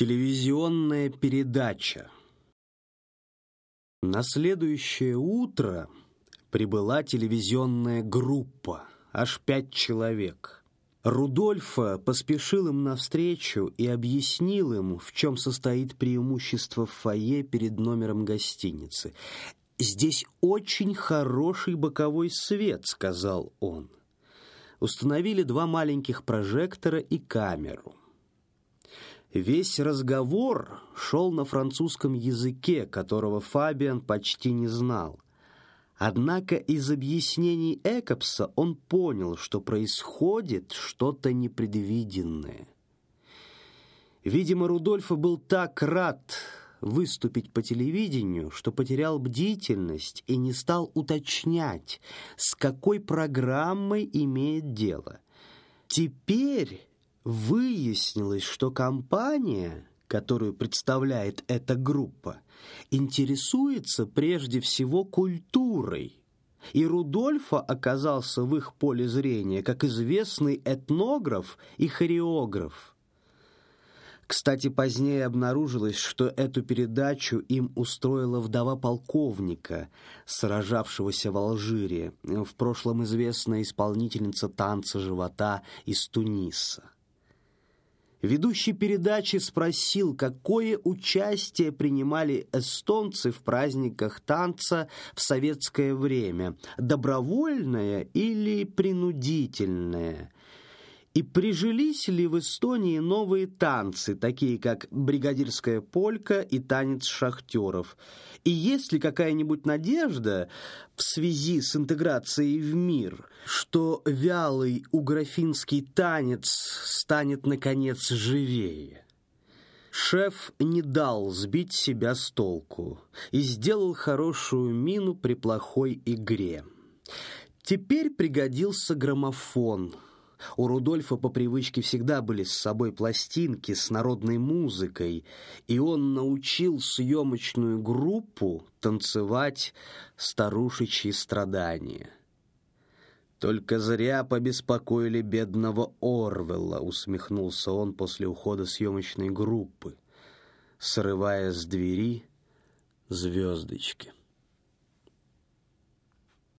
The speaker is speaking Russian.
Телевизионная передача. На следующее утро прибыла телевизионная группа, аж пять человек. Рудольфа поспешил им навстречу и объяснил им, в чем состоит преимущество в фойе перед номером гостиницы. «Здесь очень хороший боковой свет», — сказал он. Установили два маленьких прожектора и камеру. Весь разговор шел на французском языке, которого Фабиан почти не знал. Однако из объяснений Экопса он понял, что происходит что-то непредвиденное. Видимо, Рудольфа был так рад выступить по телевидению, что потерял бдительность и не стал уточнять, с какой программой имеет дело. Теперь Выяснилось, что компания, которую представляет эта группа, интересуется прежде всего культурой. И Рудольфа оказался в их поле зрения как известный этнограф и хореограф. Кстати, позднее обнаружилось, что эту передачу им устроила вдова полковника, сражавшегося в Алжире, в прошлом известная исполнительница танца живота из Туниса. Ведущий передачи спросил, какое участие принимали эстонцы в праздниках танца в советское время, добровольное или принудительное – и прижились ли в Эстонии новые танцы, такие как бригадирская полька и танец шахтеров? И есть ли какая-нибудь надежда в связи с интеграцией в мир, что вялый уграфинский танец станет, наконец, живее? Шеф не дал сбить себя с толку и сделал хорошую мину при плохой игре. Теперь пригодился граммофон – у Рудольфа по привычке всегда были с собой пластинки с народной музыкой, и он научил съемочную группу танцевать старушечьи страдания. «Только зря побеспокоили бедного Орвелла», — усмехнулся он после ухода съемочной группы, срывая с двери звездочки.